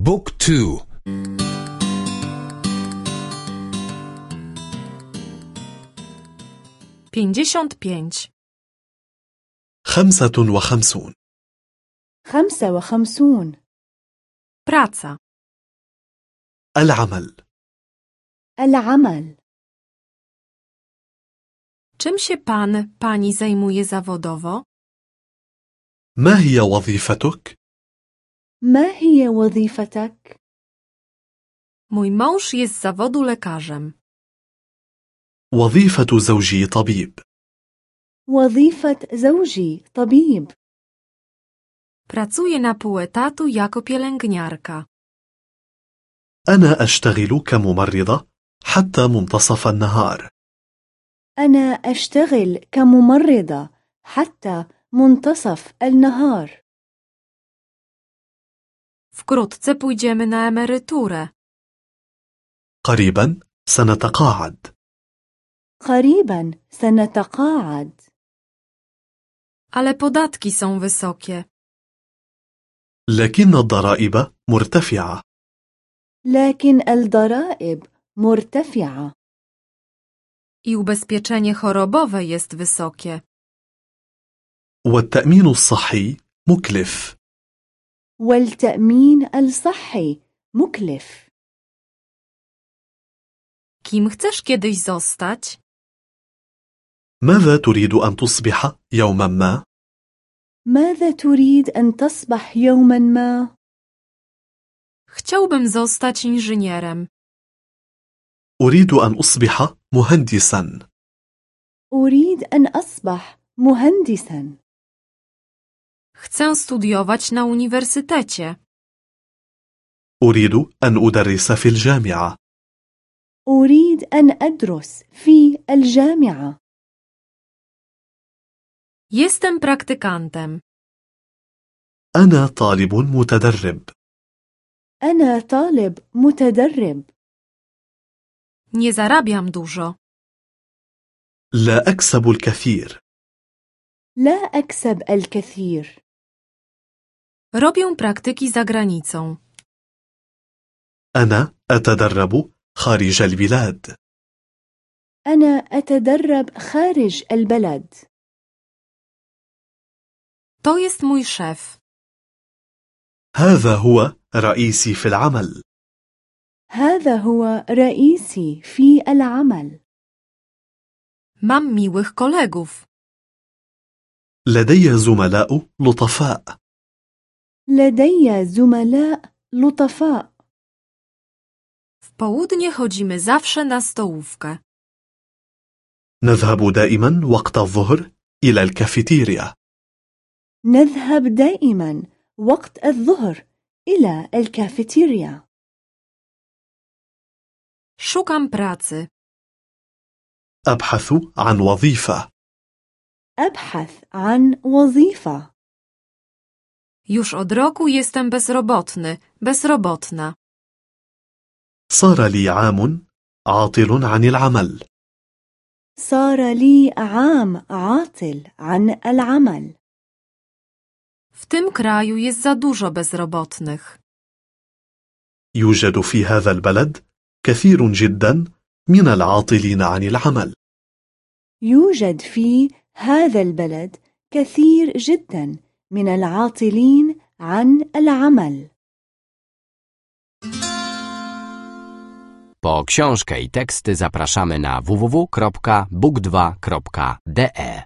بوك تو pięćdziesiąt pięć, خمسة وخمسون خمسة وخمسون praca, العمل العمل czym się pan, pani zajmuje zawodowo? ما هي وظيفتك؟ ما هي وظيفتك؟ Mój mąż jest z zawodu lekarzem. وظيفة زوجي طبيب وظيفة زوجي طبيب Pracuję na pół etatu jako pielęgniarka. أنا أشتغل كممرضة حتى منتصف النهار أنا أشتغل كممرضة حتى منتصف النهار Wkrótce pójdziemy na emeryturę. قريبا سنتقاعد قريبا سنتقاعد Ale podatki są wysokie. لكن الضرائب مرتفعة لكن الضرائب مرتفعة I ubezpieczenie chorobowe jest wysokie. والتأمين الصحي مكلف والتأمين الصحي مكلف Kim chcesz kiedyś zostać? ماذا تريد أن تصبح يوما ما؟ ماذا تريد أن تصبح يوما ما؟ Chciałbym zostać inżynierem. أريد أن أصبح مهندسا أريد أن أصبح مهندسا Chcę studiować na uniwersytecie. أريد أن أدرس في الجامعة أريد أن أدرس في الجامعة Jestem praktykantem. أنا طالب متدرب أنا طالب متدرب Nie zarabiam dużo. لا أكسب الكثير لا أكسب الكثير Robię praktyki za granicą. أنا أتدرب خارج البلاد أنا أتدرب خارج البلد To jest mój szef. هذا هو رئيسي في العمل هذا هو رئيسي في العمل Mam miłych kolegów. لدي زملاء لطفاء لدي زملاء لطفاء. W południe chodzimy zawsze na stołówkę. نذهب دائما وقت الظهر إلى الكافيتيريا. نذهب دائما وقت الظهر إلى الكافيتيريا. Szukam pracy. أبحث عن وظيفة. أبحث عن وظيفة. Już od roku jestem bezrobotny, bezrobotna. صار لي عام عاطل عن العمل صار لي عام عاطل عن العمل W tym kraju jest za dużo bezrobotnych. يوجد في هذا البلد كثير جدا من العاطلين عن العمل يوجد في هذا البلد كثير جدا من العاطلين عن العمل Po książkę i teksty zapraszamy na www.book2.de